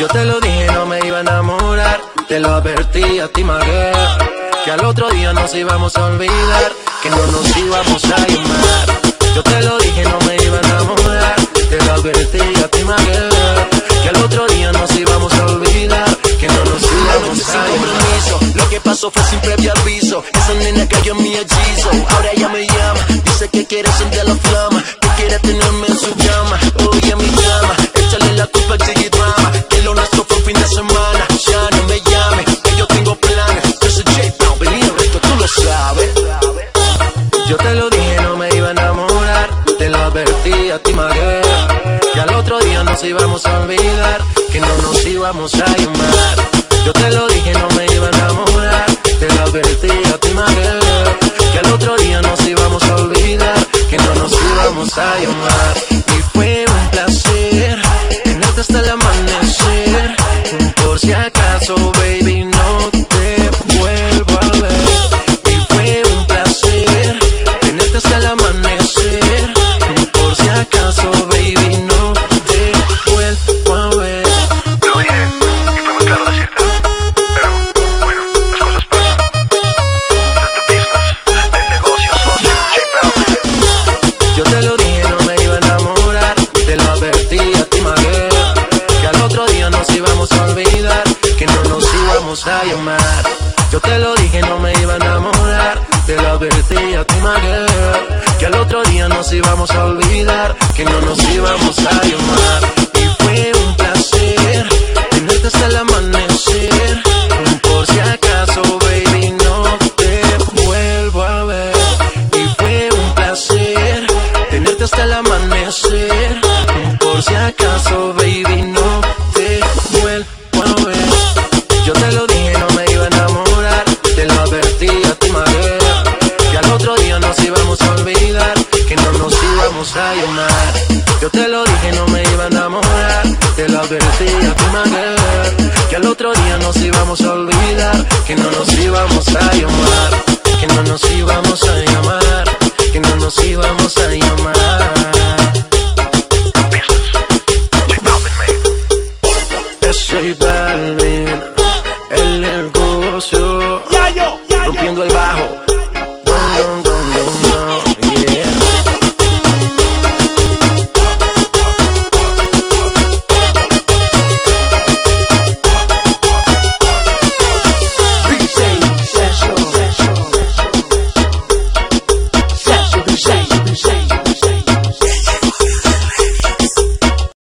Yo te lo dije, no me iba a enamorar. Te lo advertí a ti, Maguer. Que al otro día nos íbamos a olvidar. Que no nos íbamos a llamar. Yo te lo dije, no me iba a enamorar. Te lo advertí a ti, Maguer. Que al otro día nos íbamos a olvidar. Que no nos íbamos a llamar. Lo que pasó fue sin previo aviso. Esa nena cayó en mi hechizo. Ahora ella me llama. Dice que quiere sentir la flama. Que quiere tenerme nos íbamos a olvidar. Que no nos íbamos a llamar. Yo te lo dije, no me iba a enamorar. Te lo advertí a ti, Maguer. Que al otro día nos íbamos a olvidar. Que no nos íbamos a llamar. Que al otro día nos íbamos a olvidar. Que no nos íbamos a llamar. Y fue un placer tenerte hasta el amanecer. Por si acaso, baby, no te vuelvo a ver. Y fue un placer tenerte hasta el amanecer. Por si acaso, baby, no Yo te lo dije, no me iba a enamorar. Te lo advertí a tu manera. Que al otro día nos íbamos a olvidar. Que no nos íbamos a llamar. Que no nos íbamos a llamar. Que no nos íbamos a llamar. Soy Balvin, el negocio, rompiendo el